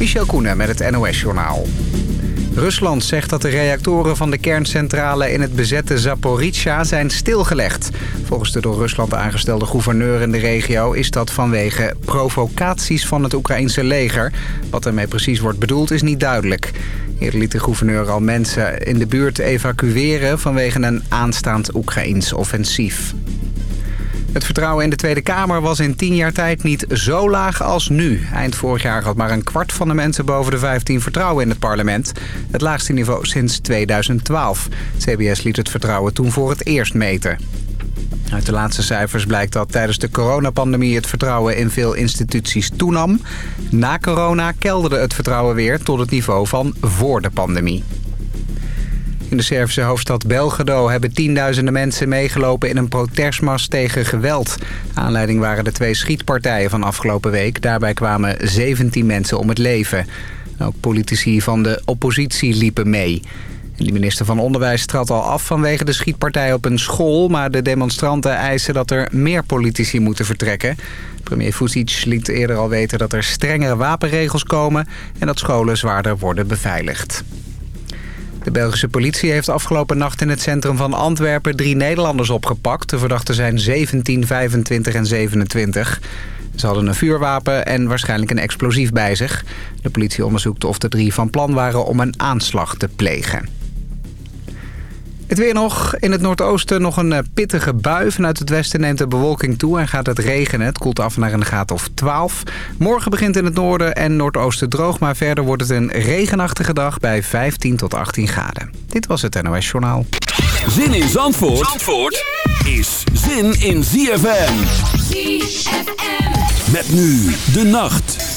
Michel Koenen met het NOS-journaal. Rusland zegt dat de reactoren van de kerncentrale in het bezette Zaporizhia zijn stilgelegd. Volgens de door Rusland aangestelde gouverneur in de regio is dat vanwege provocaties van het Oekraïnse leger. Wat ermee precies wordt bedoeld is niet duidelijk. Eerder liet de gouverneur al mensen in de buurt evacueren vanwege een aanstaand Oekraïns offensief. Het vertrouwen in de Tweede Kamer was in tien jaar tijd niet zo laag als nu. Eind vorig jaar had maar een kwart van de mensen boven de 15 vertrouwen in het parlement. Het laagste niveau sinds 2012. CBS liet het vertrouwen toen voor het eerst meten. Uit de laatste cijfers blijkt dat tijdens de coronapandemie het vertrouwen in veel instituties toenam. Na corona kelderde het vertrouwen weer tot het niveau van voor de pandemie. In de Servische hoofdstad Belgrado hebben tienduizenden mensen meegelopen in een protestmars tegen geweld. Aanleiding waren de twee schietpartijen van afgelopen week. Daarbij kwamen 17 mensen om het leven. Ook politici van de oppositie liepen mee. De minister van Onderwijs trad al af vanwege de schietpartij op een school... maar de demonstranten eisen dat er meer politici moeten vertrekken. Premier Vucic liet eerder al weten dat er strengere wapenregels komen... en dat scholen zwaarder worden beveiligd. De Belgische politie heeft afgelopen nacht in het centrum van Antwerpen drie Nederlanders opgepakt. De verdachten zijn 17, 25 en 27. Ze hadden een vuurwapen en waarschijnlijk een explosief bij zich. De politie onderzoekt of de drie van plan waren om een aanslag te plegen. Het weer nog. In het noordoosten nog een eh, pittige bui. Vanuit het westen neemt de bewolking toe en gaat het regenen. Het koelt af naar een graad of 12. Morgen begint in het noorden en noordoosten droog. Maar verder wordt het een regenachtige dag bij 15 tot 18 graden. Dit was het NOS Journaal. Zin in Zandvoort, Zandvoort is zin in ZFM. ZFM. Met nu de nacht.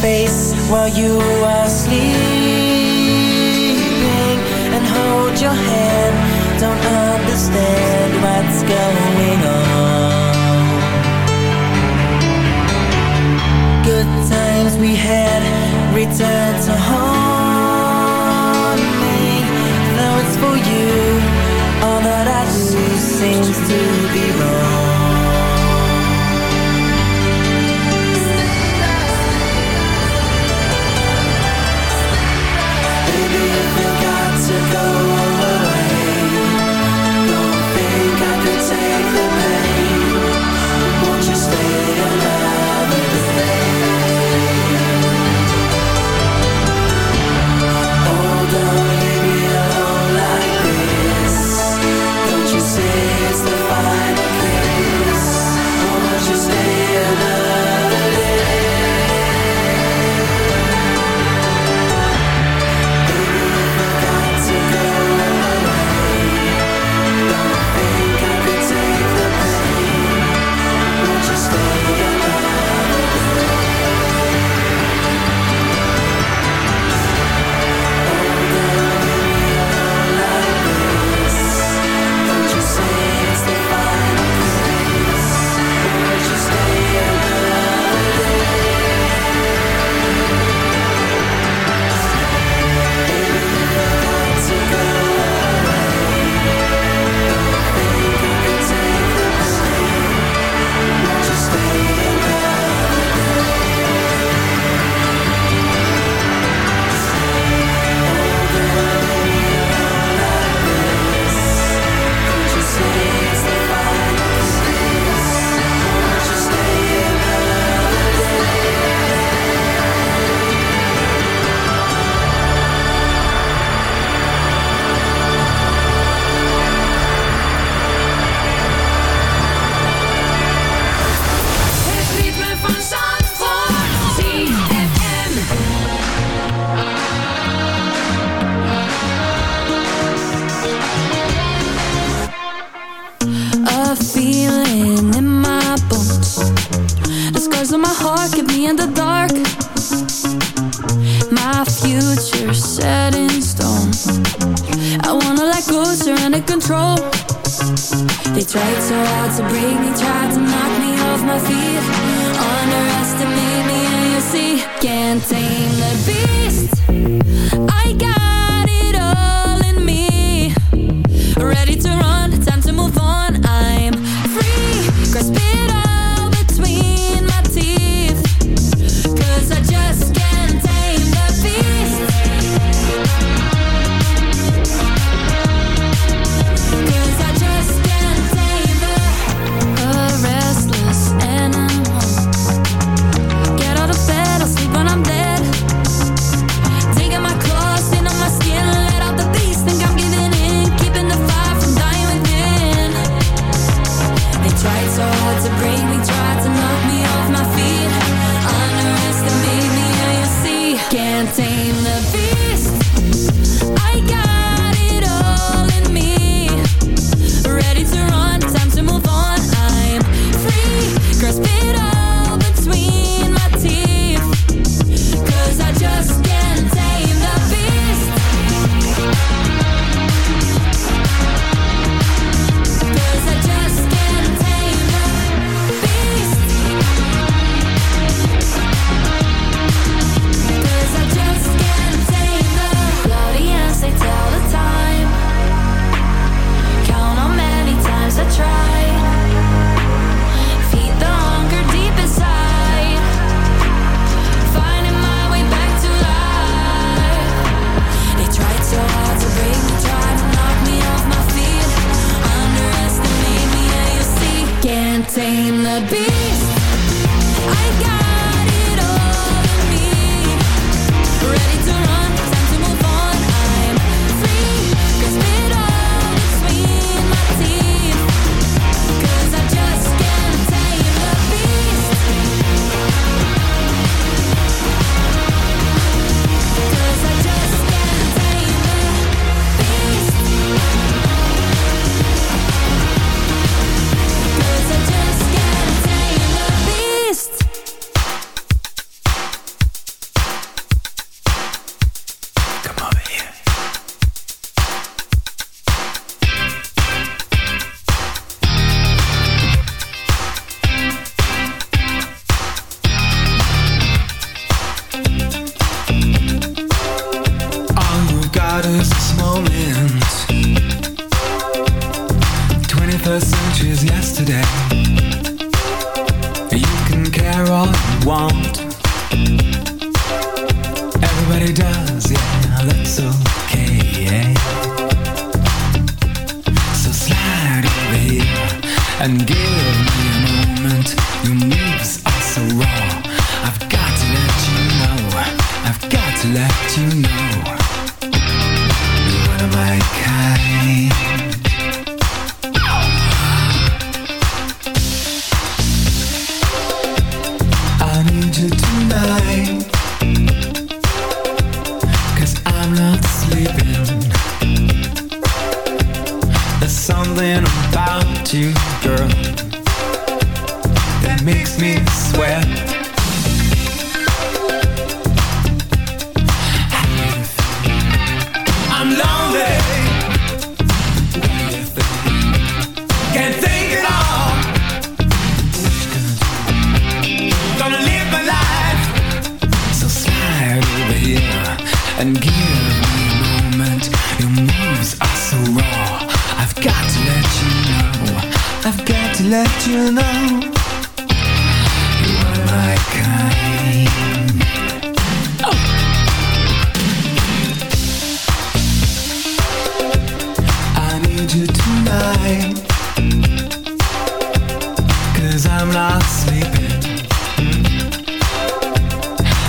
Face while you are sleeping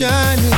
Shining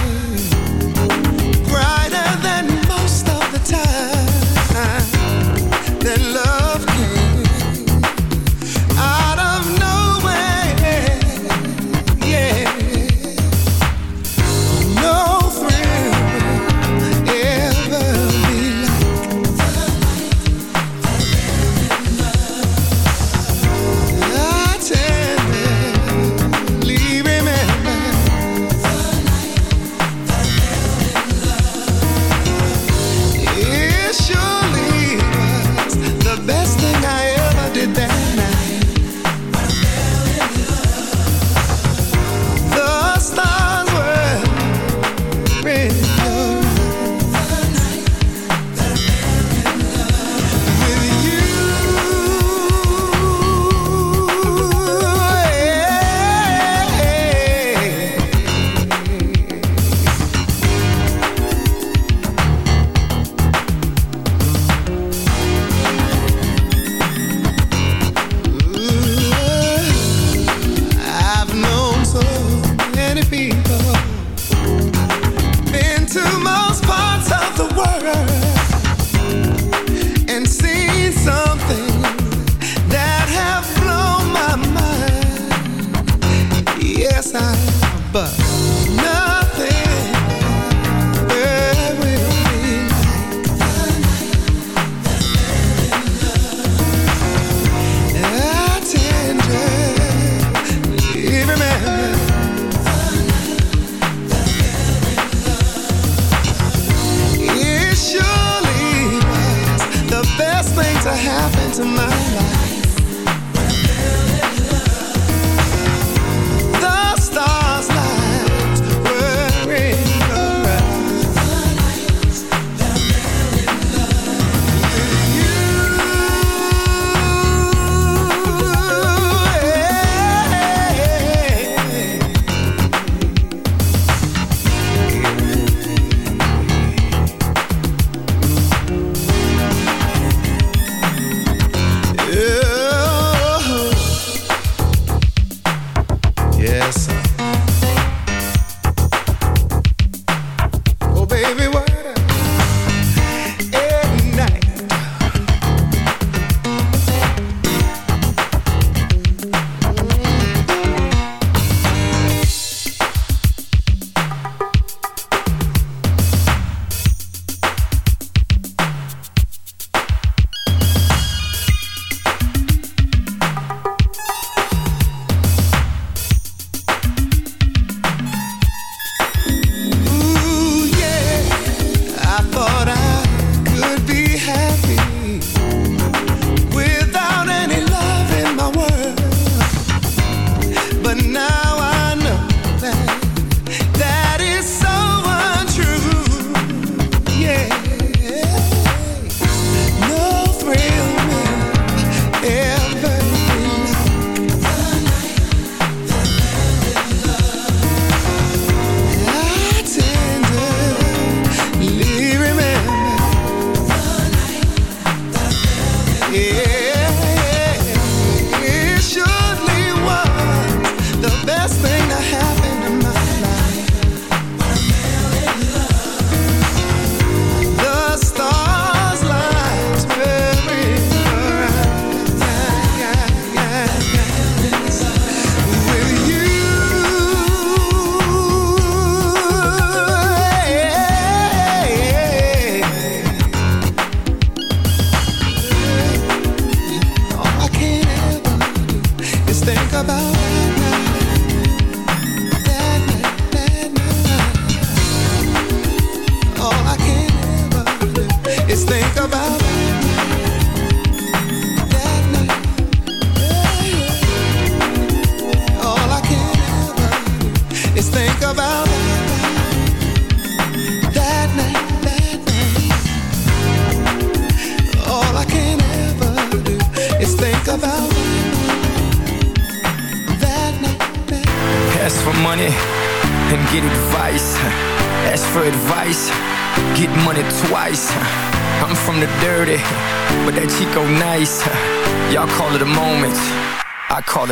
into mine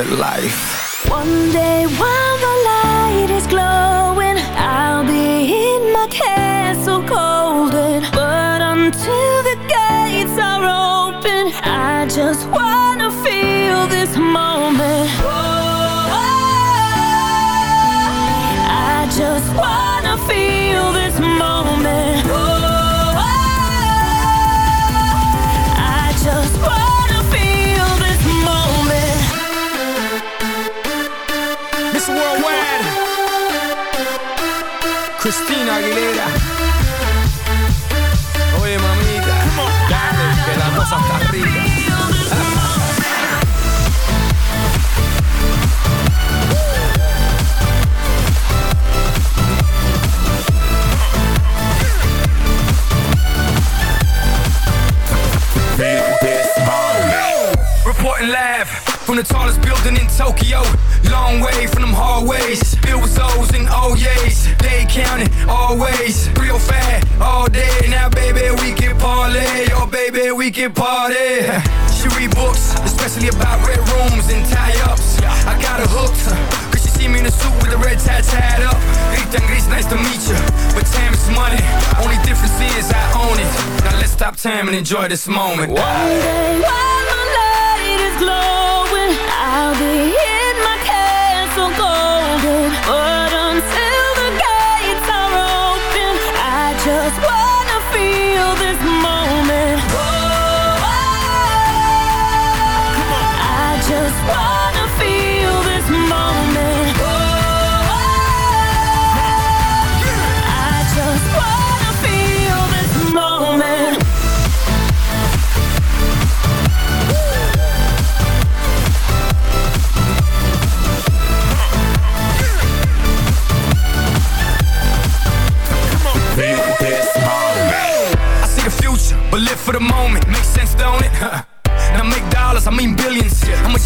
life. Counting always. Real fat all day. Now, baby, we can parlay. Oh, baby, we can party. She read books, especially about red rooms and tie ups. I got her hooked. Cause she see me in a suit with a red tie tied up. Rita Gris, nice to meet you. But time is money. Only difference is I own it. Now let's stop time and enjoy this moment. One day while the light is glowing, I'll be in